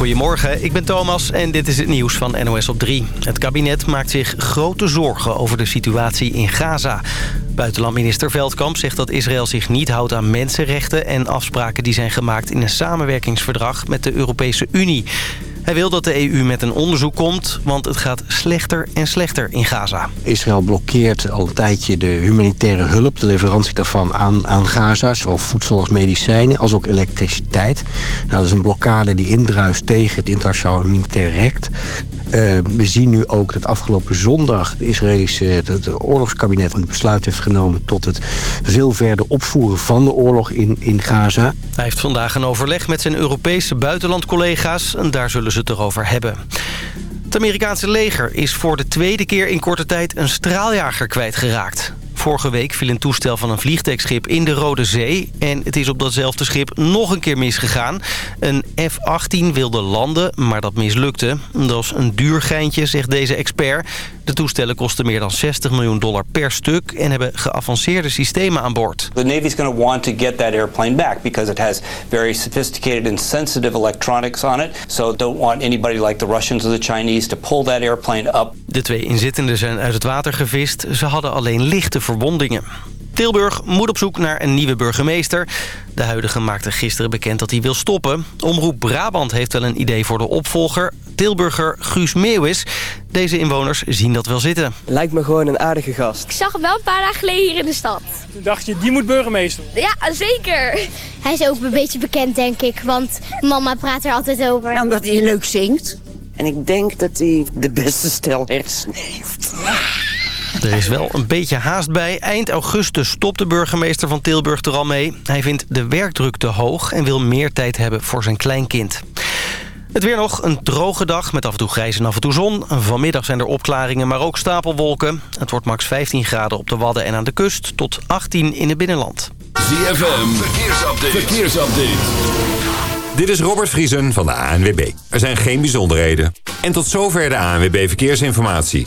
Goedemorgen, ik ben Thomas en dit is het nieuws van NOS op 3. Het kabinet maakt zich grote zorgen over de situatie in Gaza. Buitenlandminister Veldkamp zegt dat Israël zich niet houdt aan mensenrechten... en afspraken die zijn gemaakt in een samenwerkingsverdrag met de Europese Unie. Hij wil dat de EU met een onderzoek komt, want het gaat slechter en slechter in Gaza. Israël blokkeert al een tijdje de humanitaire hulp, de leverantie daarvan aan, aan Gaza. Zowel voedsel als medicijnen, als ook elektriciteit. Nou, dat is een blokkade die indruist tegen het internationaal humanitair recht. Uh, we zien nu ook dat afgelopen zondag het Israëlische het, het oorlogskabinet een besluit heeft genomen tot het veel verder opvoeren van de oorlog in, in Gaza. Hij heeft vandaag een overleg met zijn Europese buitenlandcollega's en daar zullen ze het erover hebben. Het Amerikaanse leger is voor de tweede keer in korte tijd een straaljager kwijtgeraakt. Vorige week viel een toestel van een vliegtuigschip in de Rode Zee... en het is op datzelfde schip nog een keer misgegaan. Een F-18 wilde landen, maar dat mislukte. Dat was een duur geintje, zegt deze expert. De toestellen kosten meer dan 60 miljoen dollar per stuk... en hebben geavanceerde systemen aan boord. The Navy is going to want to get that airplane back... because it has very sophisticated and sensitive electronics on it. So don't want anybody like the Russians or the Chinese... to pull that airplane up. De twee inzittenden zijn uit het water gevist. Ze hadden alleen lichte verwondingen. Tilburg moet op zoek naar een nieuwe burgemeester. De huidige maakte gisteren bekend dat hij wil stoppen. Omroep Brabant heeft wel een idee voor de opvolger. Tilburger Guus Meeuwis. Deze inwoners zien dat wel zitten. Lijkt me gewoon een aardige gast. Ik zag hem wel een paar dagen geleden hier in de stad. Toen dacht je, die moet burgemeester? Ja, zeker. Hij is ook een beetje bekend, denk ik. Want mama praat er altijd over. Ja, omdat hij leuk zingt. En ik denk dat hij de beste stel hersenen heeft. Er is wel een beetje haast bij. Eind augustus stopt de burgemeester van Tilburg er al mee. Hij vindt de werkdruk te hoog en wil meer tijd hebben voor zijn kleinkind. Het weer nog, een droge dag met af en toe grijs en af en toe zon. Vanmiddag zijn er opklaringen, maar ook stapelwolken. Het wordt max 15 graden op de Wadden en aan de kust... tot 18 in het binnenland. ZFM, verkeersupdate. verkeersupdate. Dit is Robert Vriesen van de ANWB. Er zijn geen bijzonderheden. En tot zover de ANWB Verkeersinformatie.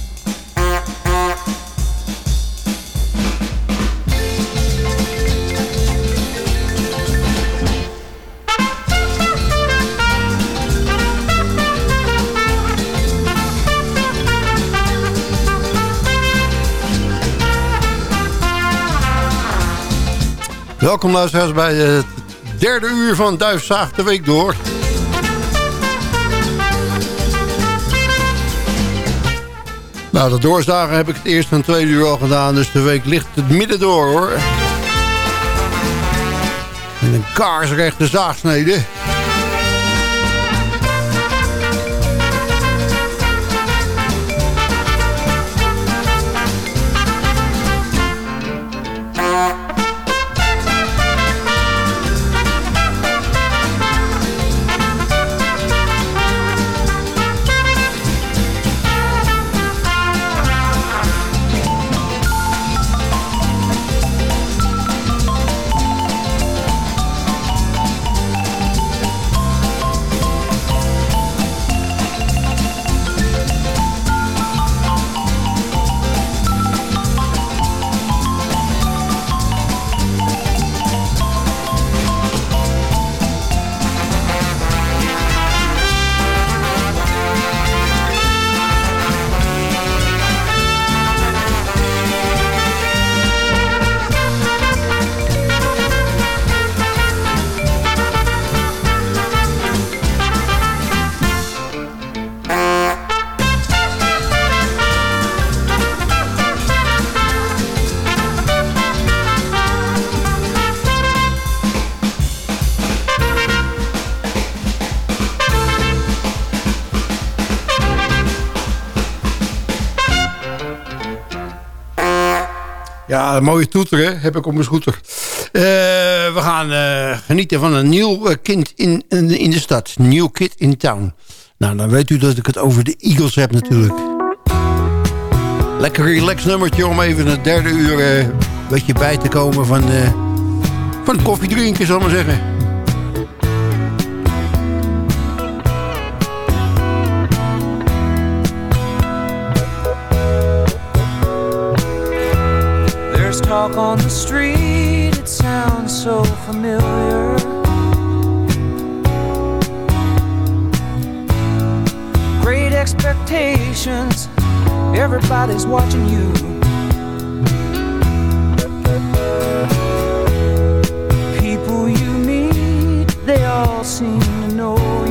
Welkom luisteraars bij het derde uur van Duifzaag de Week Door. Nou, de doorzagen heb ik het eerste en tweede uur al gedaan, dus de week ligt het midden door hoor. En een kaarsrechte zaagsnede. Mooie toeter heb ik op mijn scooter. Uh, we gaan uh, genieten van een nieuw uh, kind in, in, in, de stad. Nieuw kid in town. Nou, dan weet u dat ik het over de Eagles heb natuurlijk. Lekker relax nummertje om even het derde uur een beetje bij te komen van, van koffie drinken, zal ik maar zeggen. walk on the street, it sounds so familiar. Great expectations, everybody's watching you. People you meet, they all seem to know you.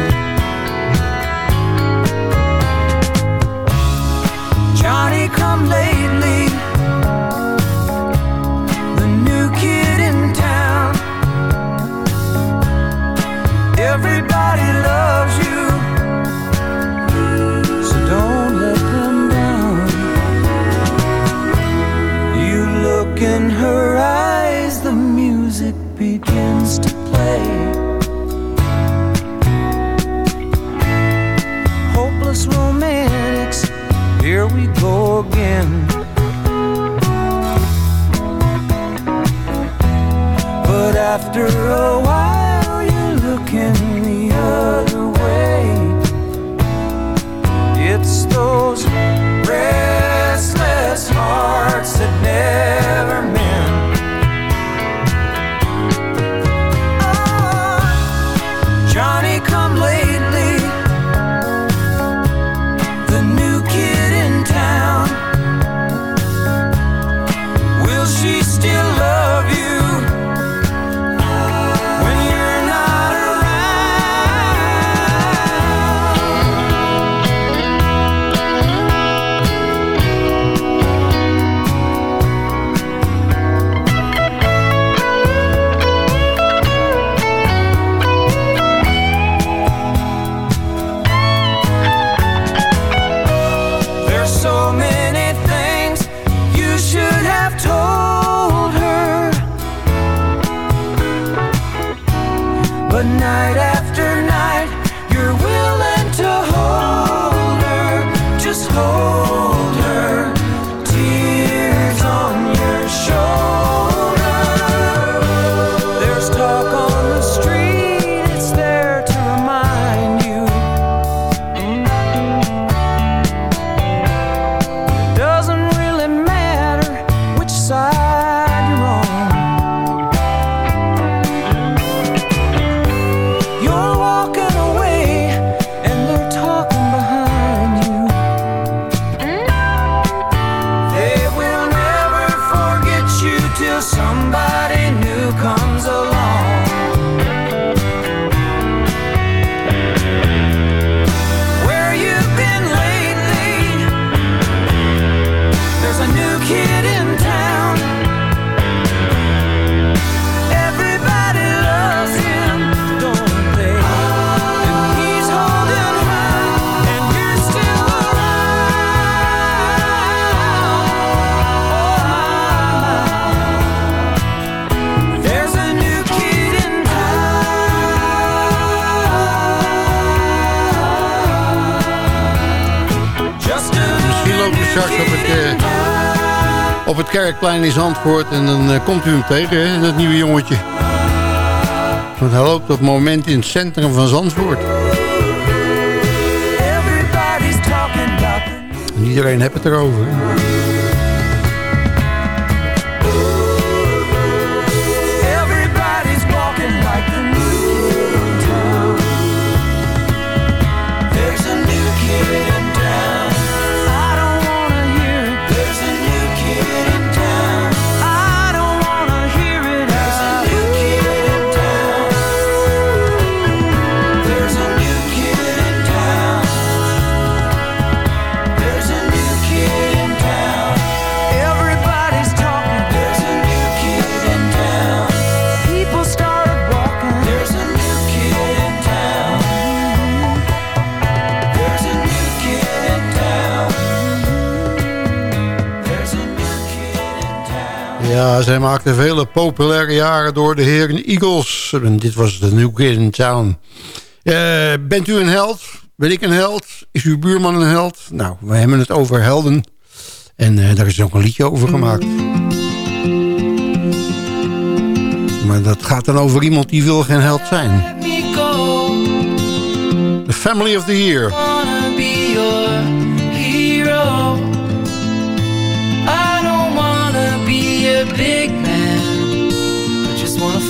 Raadplein in Zandvoort. En dan eh, komt u hem tegen, hè, dat nieuwe jongetje. Want hij loopt op het moment in het centrum van Zandvoort. En iedereen heeft het erover. Hè? Zij maakten vele populaire jaren door de heren Eagles. En dit was de New Kid in Town. Eh, bent u een held? Ben ik een held? Is uw buurman een held? Nou, we hebben het over helden. En eh, daar is ook een liedje over gemaakt. Maar dat gaat dan over iemand die wil geen held zijn. The Family of the Year.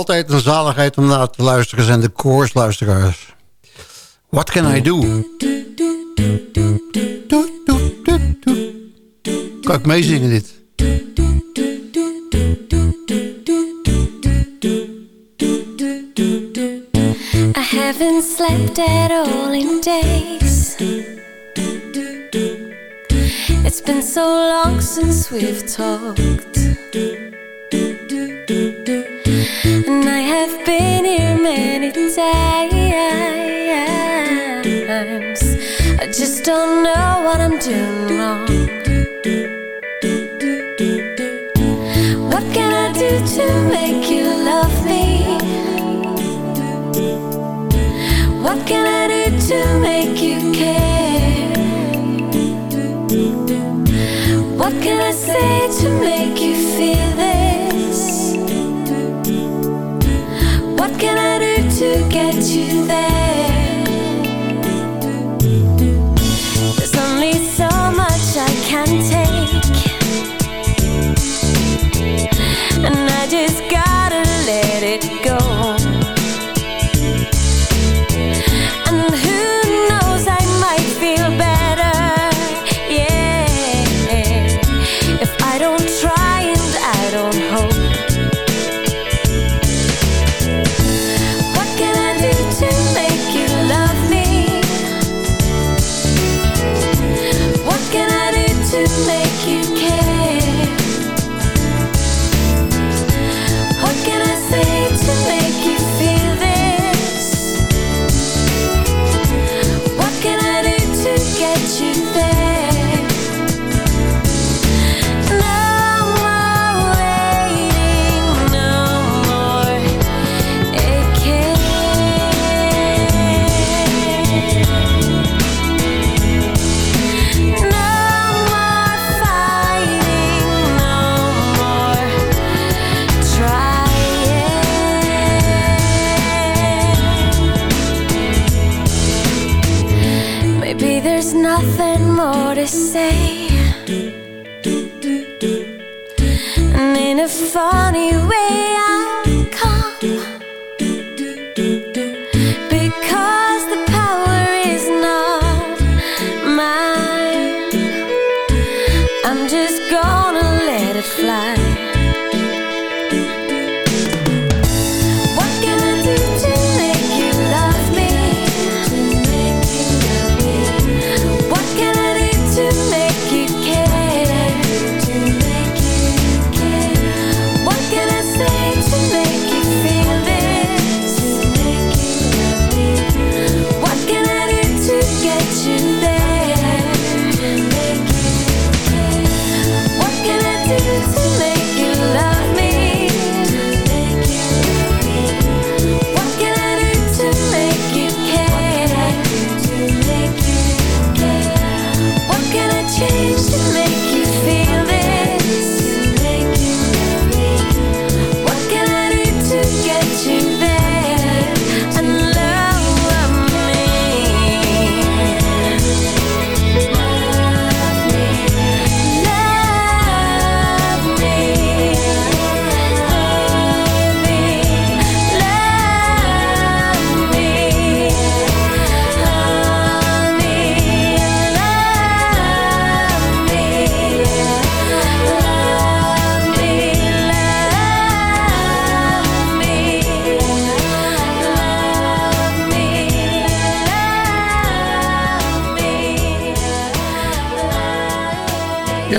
altijd een zaligheid om naar te luisteren zijn de koorsluisteraars. What can I do? Kan ik meezingen dit? I haven't slept at all in days. It's been so long since we've talked. And I have been here many times. I just don't know what I'm doing wrong. What can I do to make you love me? What can I do to make you care? What can I say to make you feel this? Get you there?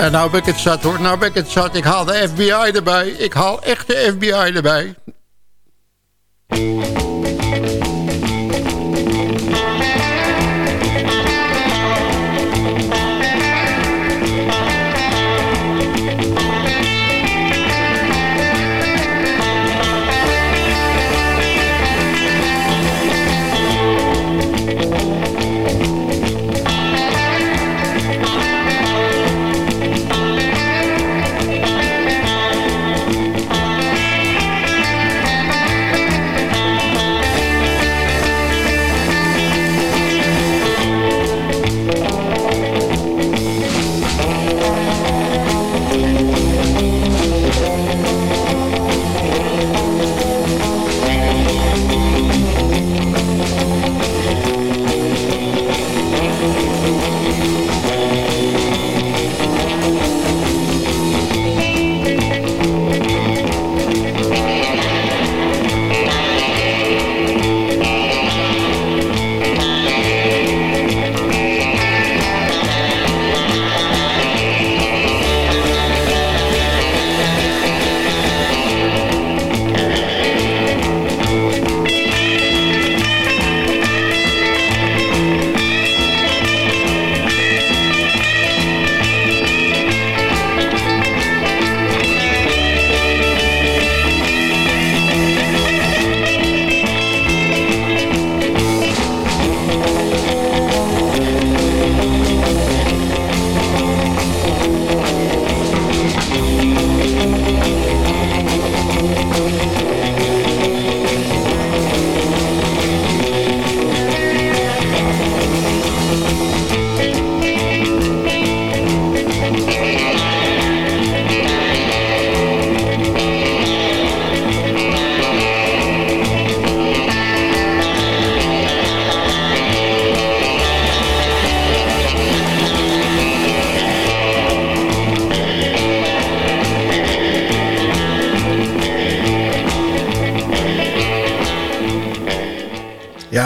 Ja, nou ben ik het zat hoor. Nou ben ik het zat. Ik haal de FBI erbij. Ik haal echt de FBI erbij.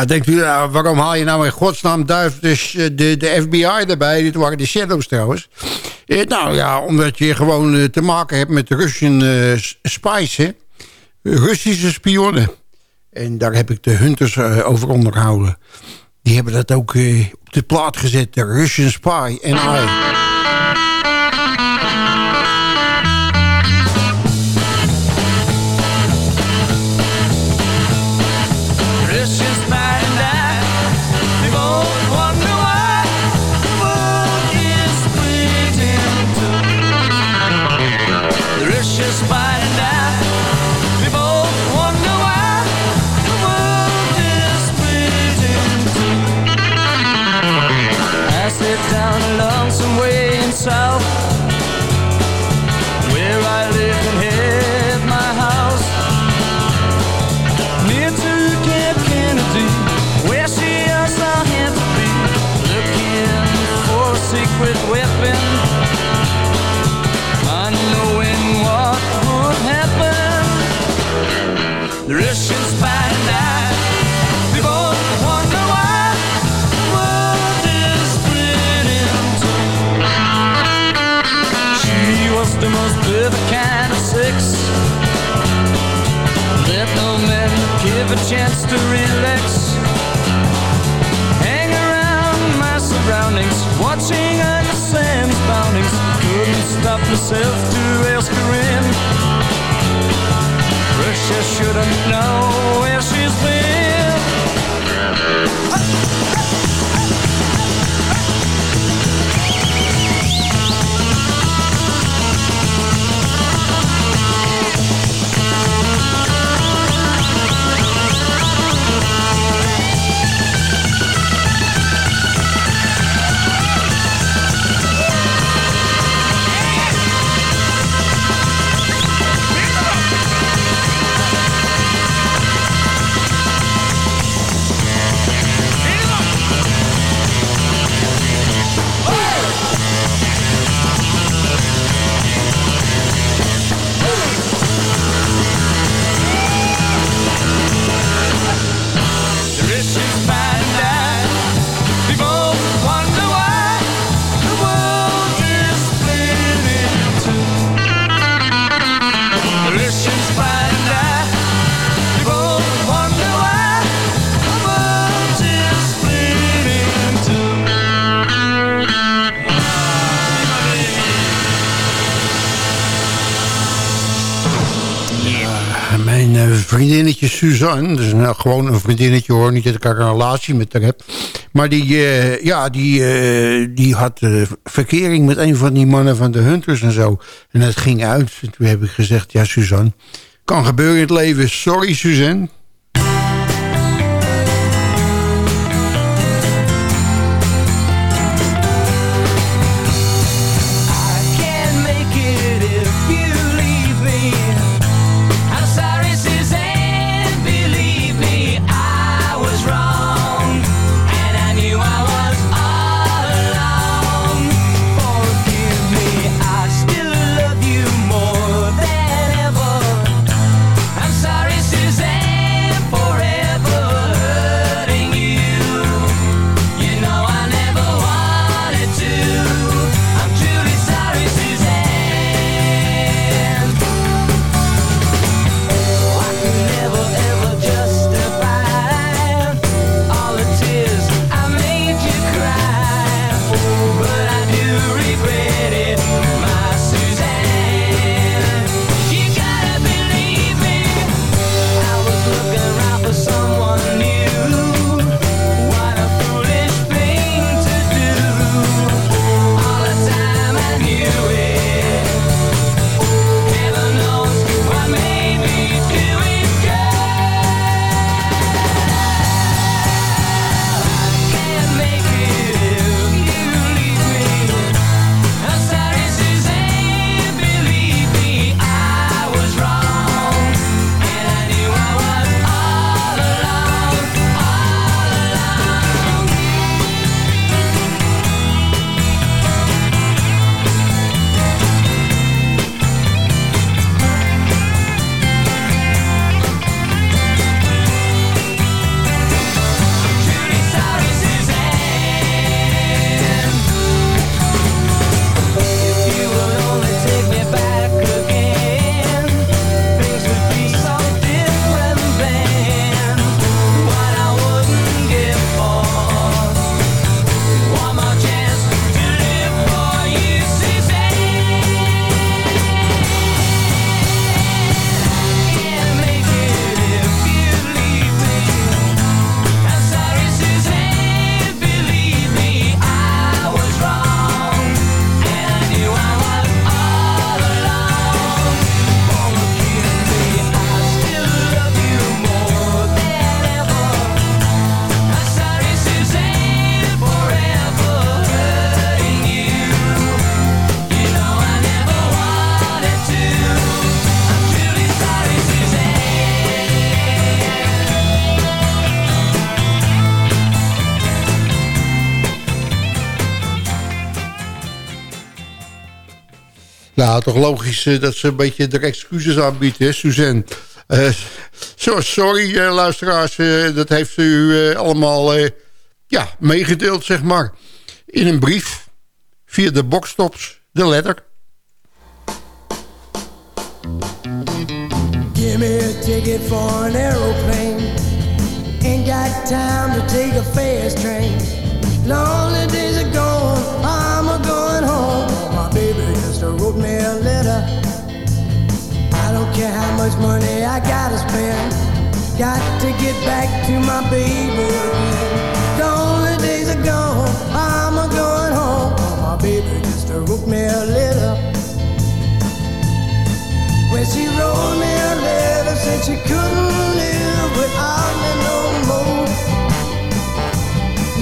Denkt u, waarom haal je nou in godsnaam duif de, de FBI erbij? Dit waren de Shadows trouwens. Eh, nou ja, omdat je gewoon eh, te maken hebt met Russian eh, spies, hè? Russische spionnen. En daar heb ik de Hunters eh, over onderhouden. Die hebben dat ook op de plaat gezet. De Russian Spy en I. Eh, mijn eh, vriendinnetje Suzanne, dus nou, gewoon een vriendinnetje hoor, niet dat ik een relatie met haar heb. Maar die, eh, ja, die, die had verkering met een van die mannen van de Hunters en zo. En dat ging uit. En toen heb ik gezegd, ja Suzanne, kan gebeuren in het leven. Sorry Suzanne, Nou, toch logisch eh, dat ze een beetje de excuses aanbiedt, hè, Suzanne? Uh, sorry, uh, luisteraars, dat heeft u allemaal ja, meegedeeld, zeg maar. In een brief, via de bokstops, de letter. Give me a ticket for an aeroplane. Ain't got time to take a fast train. Lonely days are gone. Care how much money I gotta spend. Got to get back to my baby again. Lonely days are gone, I'm a going home. Oh, my baby just wrote me a letter. When she wrote me a letter, said she couldn't live without me no more.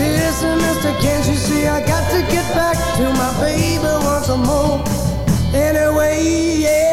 Listen, mister, can't you see I got to get back to my baby once more? Anyway, yeah,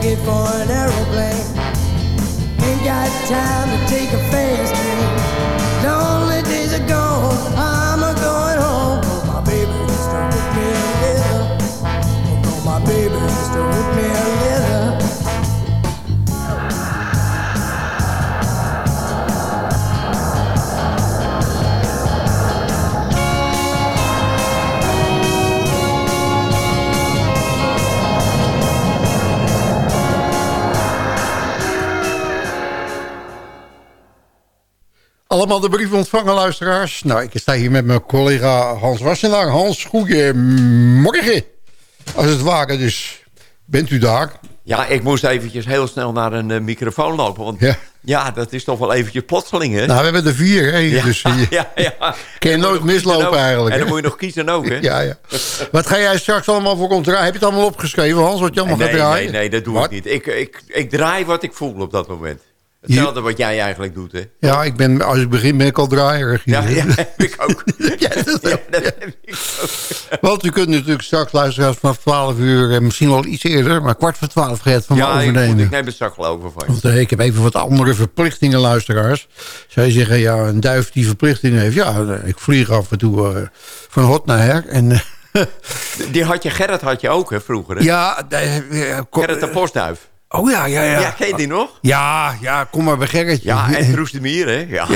Ticket for an aeroplane. Ain't got time to take a fast train. Lonely days are gone, I'm a going home. My baby just wrote me a letter. Oh, my baby just wrote me a letter. Oh, Allemaal de brief ontvangen, luisteraars. Nou, ik sta hier met mijn collega Hans Wassenaar. Hans, goedemorgen. Als het ware, dus bent u daar? Ja, ik moest eventjes heel snel naar een eh, microfoon lopen. Want ja. Ja. dat is toch wel eventjes plotseling, hè? Nou, we hebben er vier, hè? ja, dus je ja, ja. kan je nooit mislopen ook. eigenlijk. En dan hè? moet je nog kiezen ook, hè? Ja, ja. Wat ga jij straks allemaal voor ons draaien? Heb je het allemaal opgeschreven, Hans, wat je allemaal nee, gaat draaien? nee, nee, dat doe Wat? ik niet. Ik, ik, ik draai wat ik voel op dat moment. Hetzelfde wat jij eigenlijk doet, hè? Ja, ik ben, als ik begin ben ik al draaierig. Ja, ja, heb ik ook. Ja, dat Ja, dat heb ik ook. Want u kunt natuurlijk straks luisteren vanaf 12 uur, eh, misschien wel iets eerder, maar kwart voor 12 gaat van Ja, ik, overnemen. moet, ik neem het straks wel over van je. Want eh, ik heb even wat andere verplichtingen, luisteraars. Zij zeggen, ja, een duif die verplichtingen heeft. Ja, eh, ik vlieg af en toe van hot naar her. En, Die had je, Gerrit had je ook, hè, vroeger, hè? ja, kom- Gerrit de Postduif. Oh ja, ja, ja. Ja, ken je die nog? Ja, ja, kom maar bij Gerritje. Ja, en Troes de Mier, hè? Ja.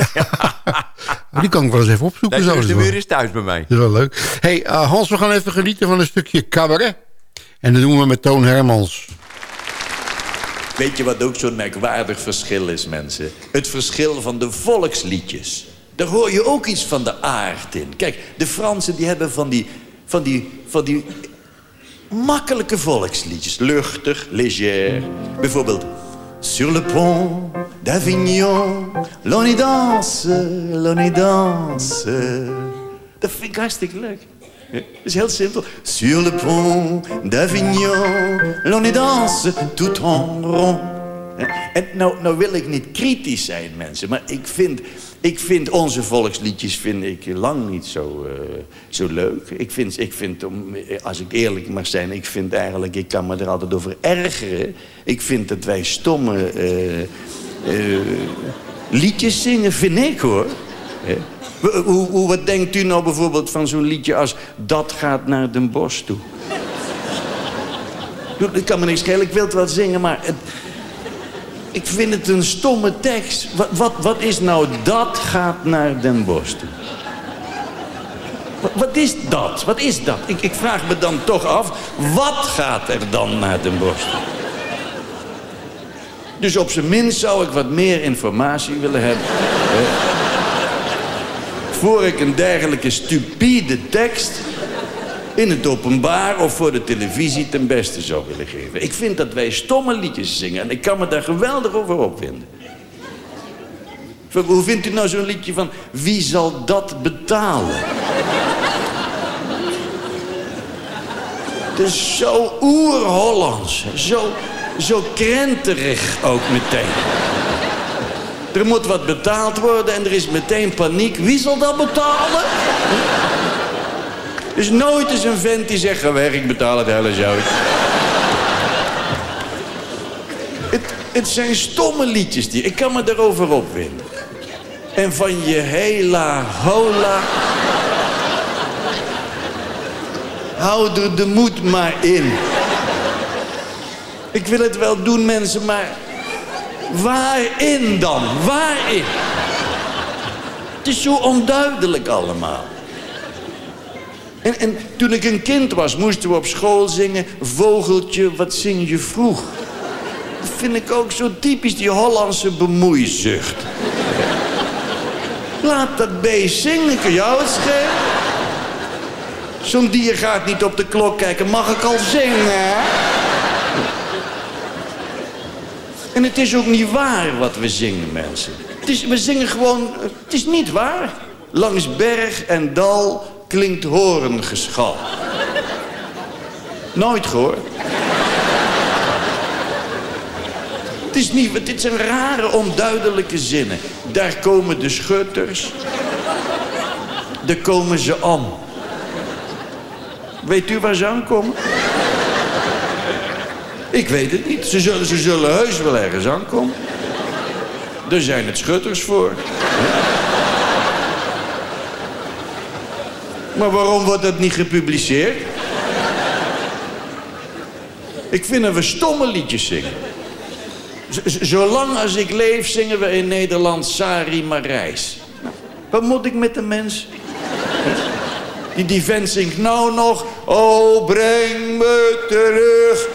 Die kan ik wel eens even opzoeken. Nee. Troes de Mier wel- is thuis bij mij. dat is wel leuk. hey, eh, Hans, we gaan even genieten van een stukje cabaret. En dat doen we met Toon Hermans. Weet je wat ook zo'n merkwaardig verschil is, mensen? Het verschil van de volksliedjes. Daar hoor je ook iets van de aard in. Kijk, de Fransen die hebben van die, van die, van die makkelijke volksliedjes. Luchtig, léger. Bijvoorbeeld... Sur le pont d'Avignon, l'on y danse, l'on y danse. Dat vind ik hartstikke leuk. Dat is heel simpel. Sur le pont d'Avignon, l'on y danse tout en rond. En nou, nou wil ik niet kritisch zijn, mensen, maar ik vind, ik vind onze volksliedjes vind ik lang niet zo, eh, zo leuk. Ik vind, ik vind, eh, als ik eerlijk mag zijn, ik vind eigenlijk, ik kan me er altijd over ergeren. Ik vind dat wij stomme eh, liedjes zingen, vind ik hoor. Hoe, hoe, wat denkt u nou bijvoorbeeld van zo'n liedje als Dat gaat naar Den Bosch toe? Ik kan me niks schelen, ik wil het wel zingen, maar... ik vind het een stomme tekst. Wat, wat, wat is nou dat gaat naar Den Bosch? Wat, is dat? Wat is dat? Ik, ik vraag me dan toch af, wat gaat er dan naar Den Bosch? Dus op zijn minst zou ik wat meer informatie willen hebben. voor ik een dergelijke stupide tekst in het openbaar of voor de televisie ten beste zou willen geven. Ik vind dat wij stomme liedjes zingen en ik kan me daar geweldig over opwinden. Hoe vindt u nou zo'n liedje van wie zal dat betalen? Het is zo oer-Hollands, zo, zo krenterig ook meteen. Er moet wat betaald worden en er is meteen paniek. Wie zal dat betalen? Is nooit eens een vent die zegt... ga weg, ik betaal het hele zout. Het, het zijn stomme liedjes die. Ik kan me erover opwinden. En van je hela hola. Hou er de moed maar in. Ik wil het wel doen, mensen, maar waarin dan? Waarin? Het is zo onduidelijk allemaal. En, en toen ik een kind was, moesten we op school zingen... Vogeltje, wat zing je vroeg? Dat vind ik ook zo typisch, die Hollandse bemoeizucht. Laat dat beest zingen, kun jou het? Zo'n dier gaat niet op de klok kijken, mag ik al zingen? En het is ook niet waar wat we zingen, mensen. Het is, we zingen gewoon, het is niet waar. Langs berg en dal klinkt horengeschal. Nooit gehoord. Het is niet, dit zijn rare, onduidelijke zinnen. Daar komen de schutters. Daar komen ze aan. Weet u waar ze aankomen? Ik weet het niet. Ze zullen, ze zullen heus wel ergens aankomen. Daar zijn het schutters voor. Maar waarom wordt dat niet gepubliceerd? Ik vind dat we stomme liedjes zingen. Zolang als ik leef zingen we in Nederland Sari Marijs. Nou, wat moet ik met de mens? Die, die vent zingt nou nog... Oh, breng me terug.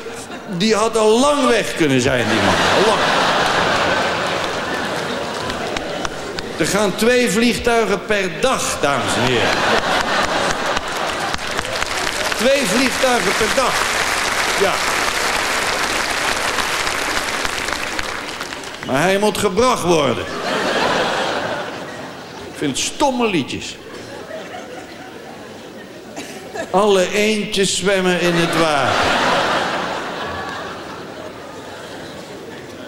Die had al lang weg kunnen zijn, die man. Al lang. Er gaan twee vliegtuigen per dag, dames en heren. Twee vliegtuigen per dag. Ja. Maar hij moet gebracht worden. Ik vind stomme liedjes. Alle eendjes zwemmen in het water.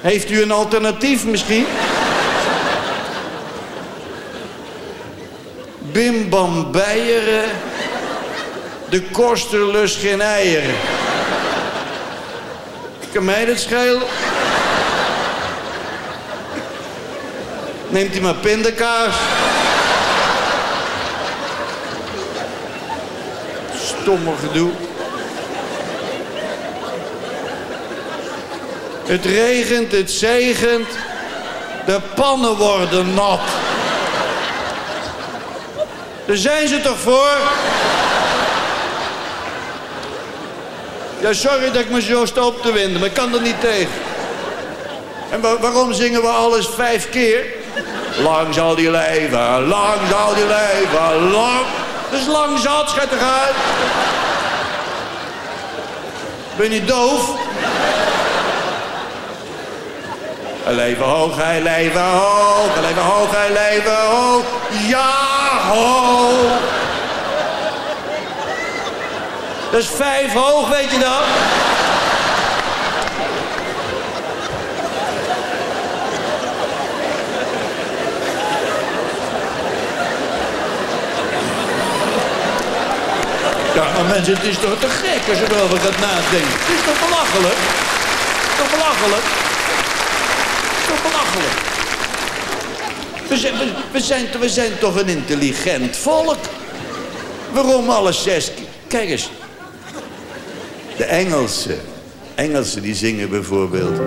Heeft u een alternatief misschien? Bim bam Beieren. De koster lust geen eieren. Kan mij dat schelen? Neemt u maar pindakaas. Stomme gedoe. Het regent, het zegent. De pannen worden nat. Daar zijn ze toch voor? Ja, sorry dat ik me zo sta op te winden, maar ik kan er niet tegen. En wa- waarom zingen we alles vijf keer? Lang zal die leven, lang zal die leven, lang. Is lang zat, schijt eruit. Ben je doof? Leven hoog, hij leven hoog, leven hoog, hij leven hoog. Ja, hoog. Dat is vijf hoog, weet je dat? Ja, maar mensen, het is toch te gek als je erover gaat nadenken. Het is toch belachelijk? Het is toch belachelijk? Het is toch belachelijk? We zijn, we, we zijn, we zijn toch een intelligent volk? Waarom alle zes... Kijk eens. De Engelsen. Engelsen die zingen bijvoorbeeld...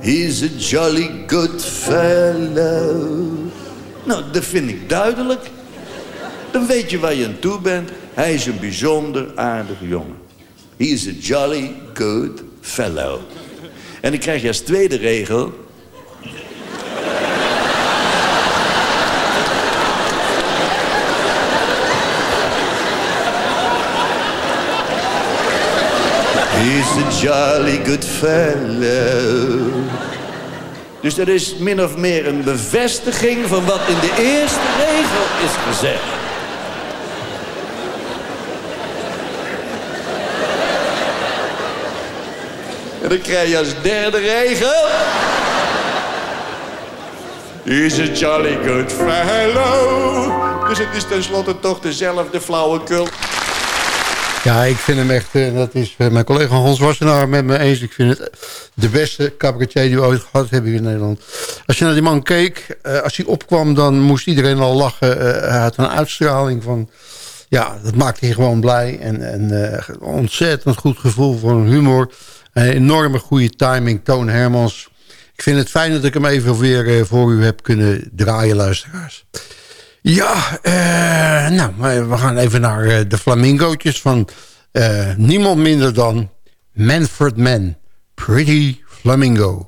He's a jolly good fellow. Nou, dat vind ik duidelijk. Dan weet je waar je aan toe bent. Hij is een bijzonder aardige jongen. He is a jolly good fellow. En dan krijg je als tweede regel... He's a jolly good fellow. Dus dat is min of meer een bevestiging van wat in de eerste regel is gezegd. En dan krijg je als derde regel... He's a jolly good fellow. Dus het is tenslotte toch dezelfde flauwekul. Ja, ik vind hem echt, eh, dat is eh, mijn collega Hans Wassenaar met me eens. Ik vind het de beste cabaretier die we ooit gehad hebben in Nederland. Als je naar die man keek, eh, als hij opkwam, dan moest iedereen al lachen. Hij had een uitstraling van, ja, dat maakte je gewoon blij. En, en ontzettend goed gevoel voor humor. Een enorme goede timing, Toon Hermans. Ik vind het fijn dat ik hem even weer voor u heb kunnen draaien, luisteraars. Ja, eh, nou, we gaan even naar eh, de flamingootjes van eh, niemand minder dan Manfred Mann. Pretty Flamingo.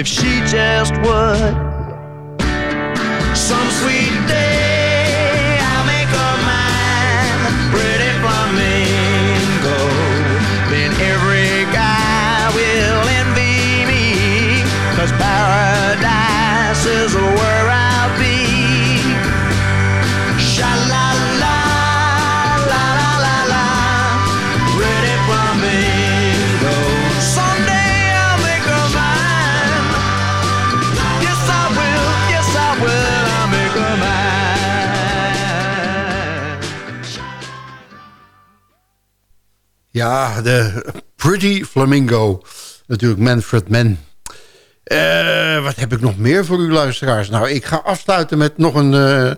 if she just would. Some sweet De Pretty Flamingo. Natuurlijk Manfred Mann. Eh, wat heb ik nog meer voor u luisteraars? Nou, ik ga afsluiten met nog een, eh,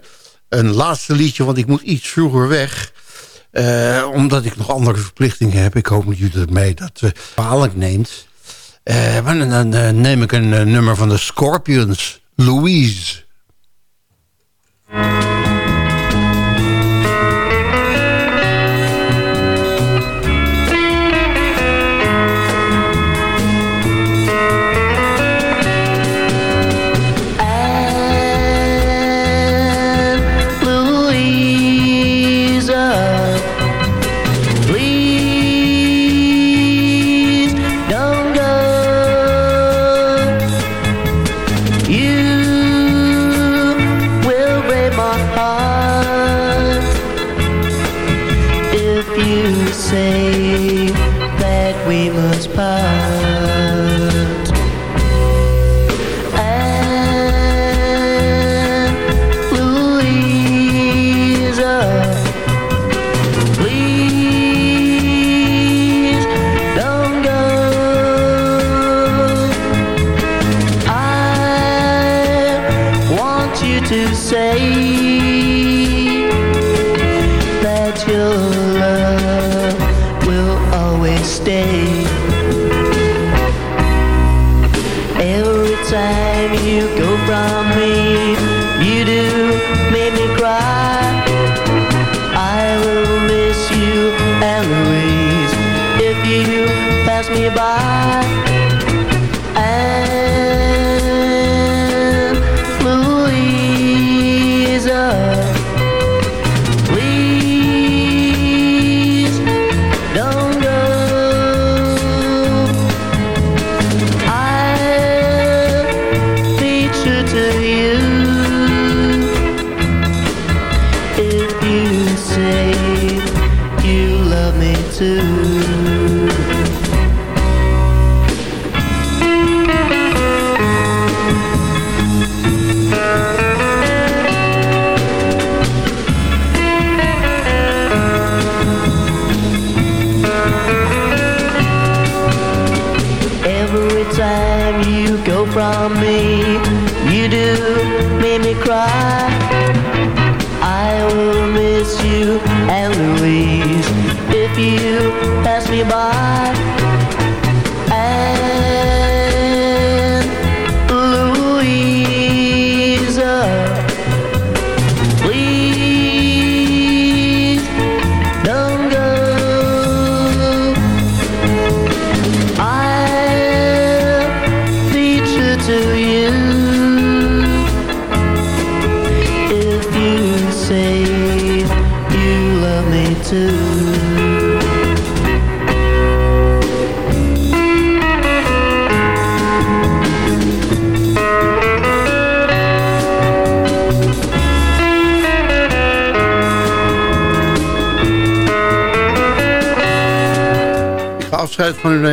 een laatste liedje, want ik moet iets vroeger weg. Eh, omdat ik nog andere verplichtingen heb. Ik hoop dat jullie het mee dat uh, palijk neemt. Maar dan, neem ik een nummer van de Scorpions. Louise. to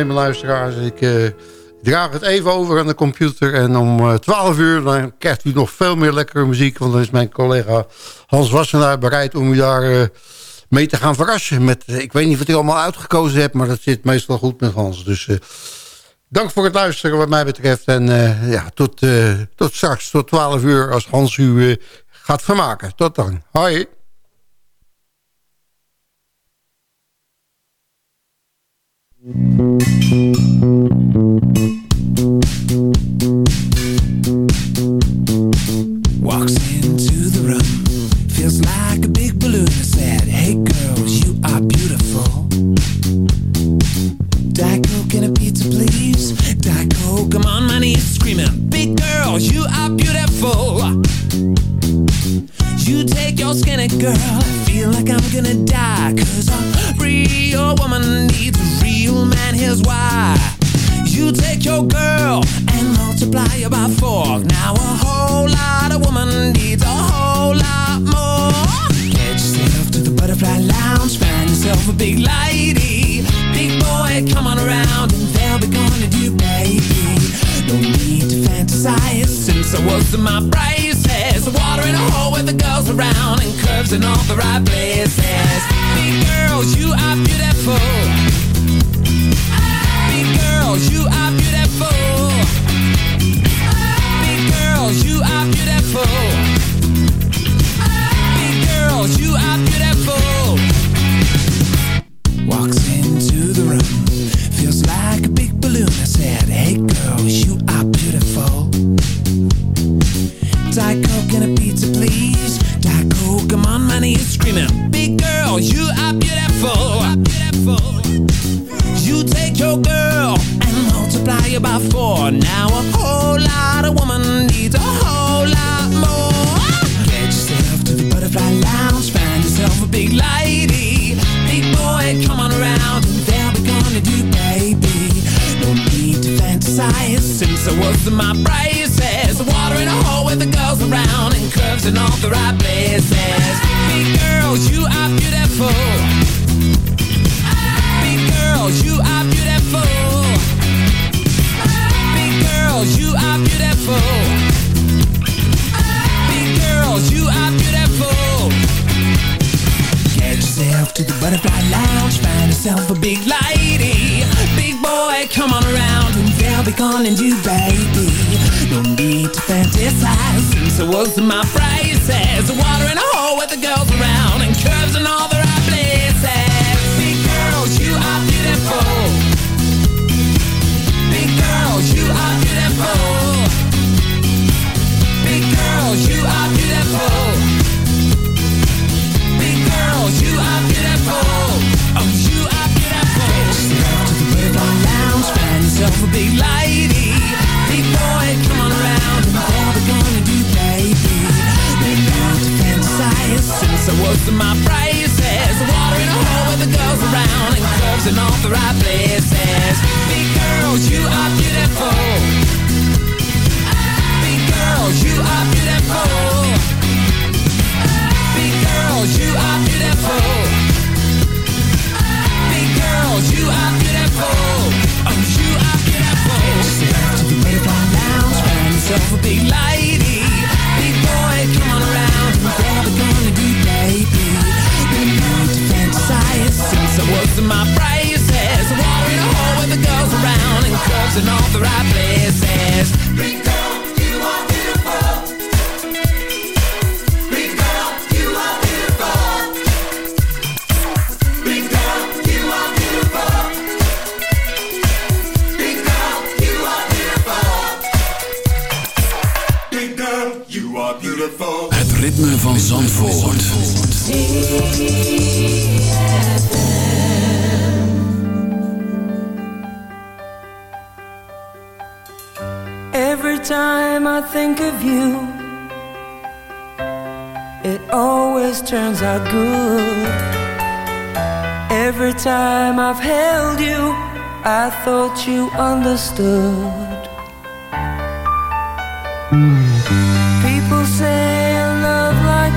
Mijn luisteraars. Ik eh, draag het even over aan de computer. En om eh, 12 uur dan krijgt u nog veel meer lekkere muziek. Want dan is mijn collega Hans Wassenaar bereid om u daar eh, mee te gaan verrassen. Met, ik weet niet wat u allemaal uitgekozen hebt, maar dat zit meestal goed met Hans. Dus dank voor het luisteren wat mij betreft. En ja, tot, tot straks, tot 12 uur als Hans u gaat vermaken. Tot dan. Hoi. Müzik so was my friend Het ritme van Zandvoort. Every time I think of you, it always turns out good. Every time I've held you, I thought you understood.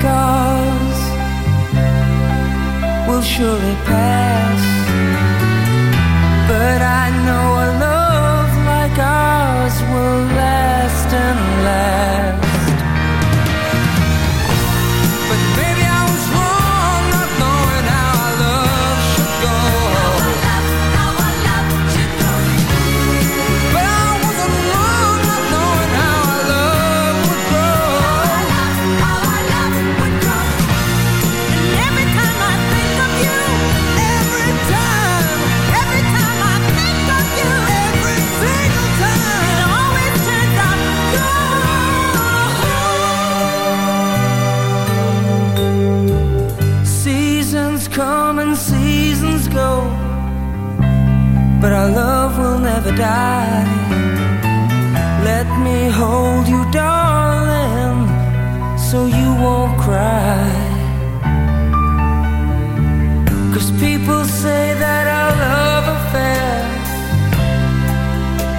Ours will surely pass. But I know a love like ours will last and last. But our love will never die. Let me hold you, darling, so you won't cry. Cause people say that our love affair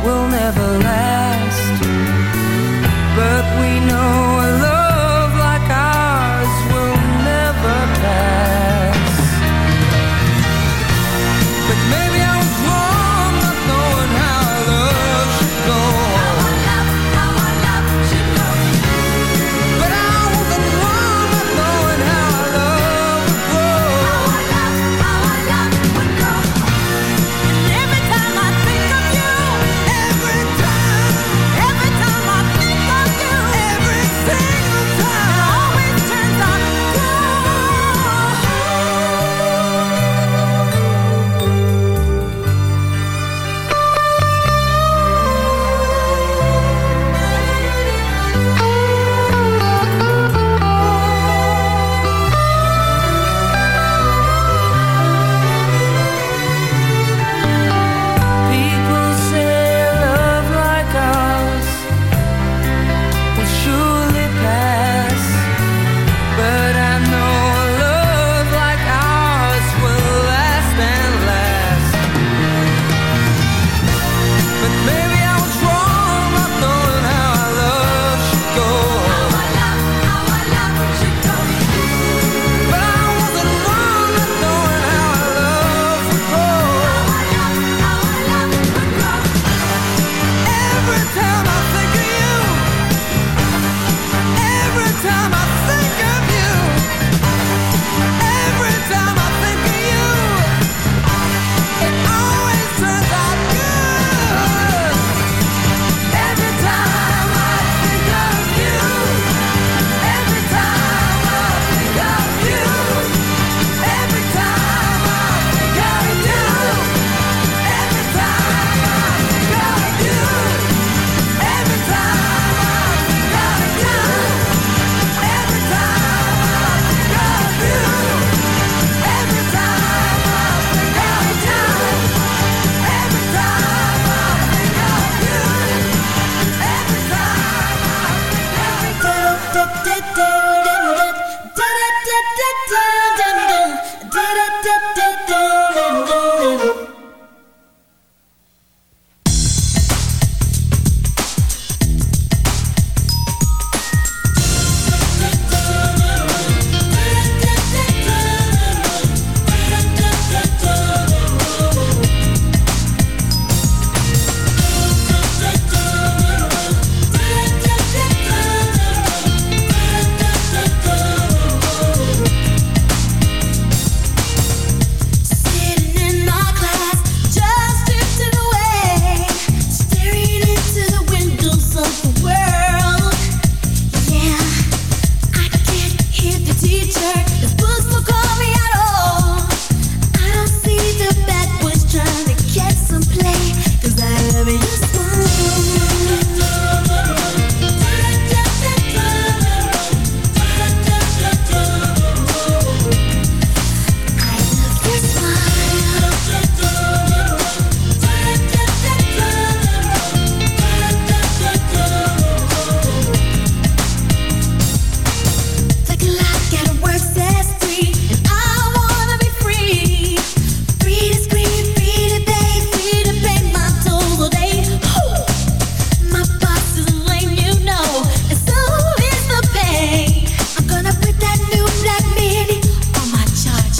will never last. But we know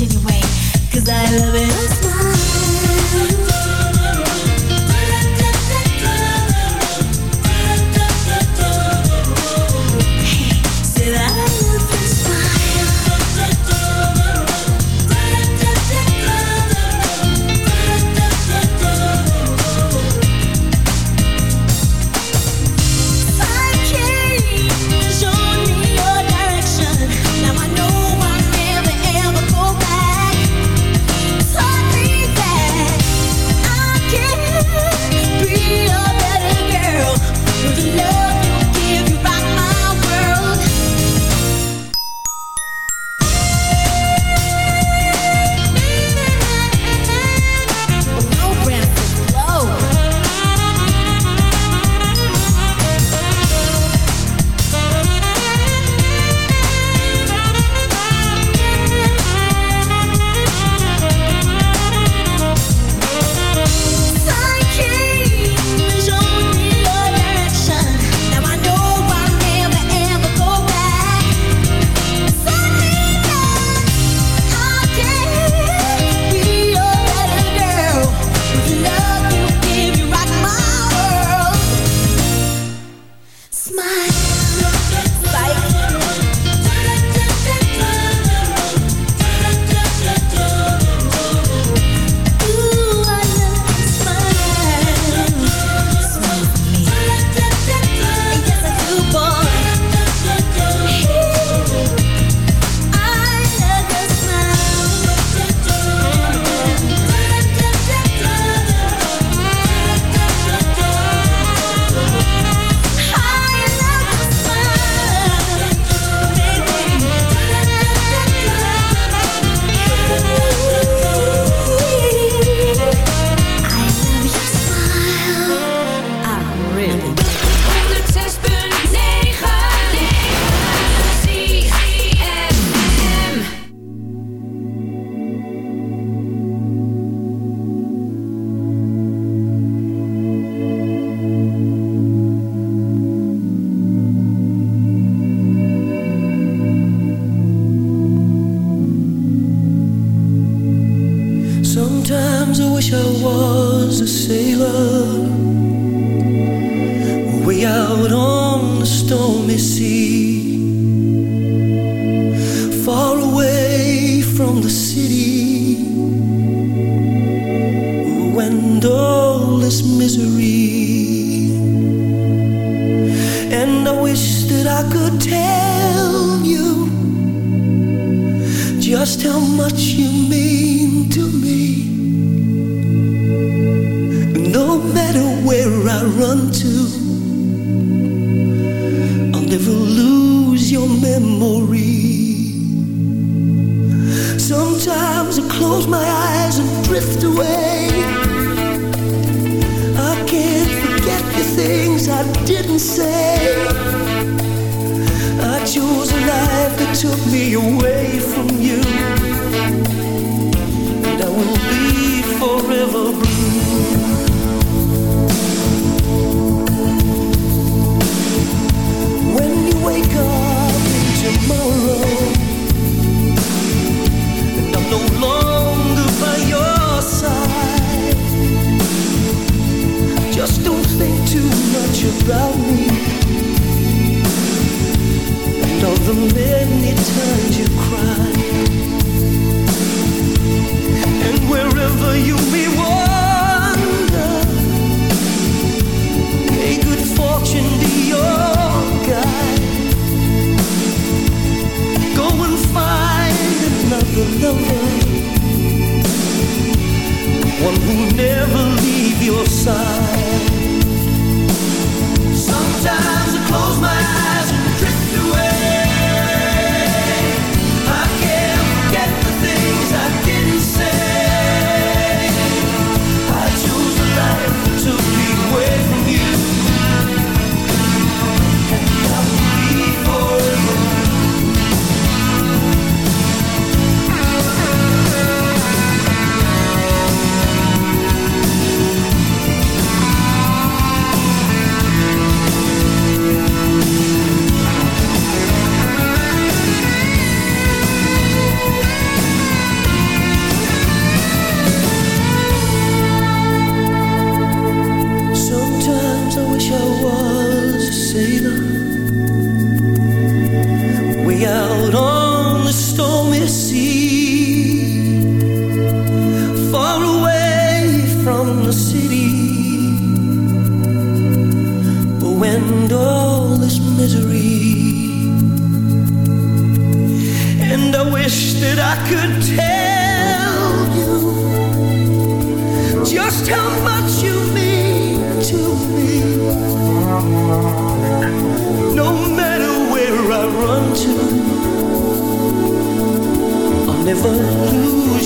anyway. Cause I love it.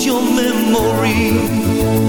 your memory.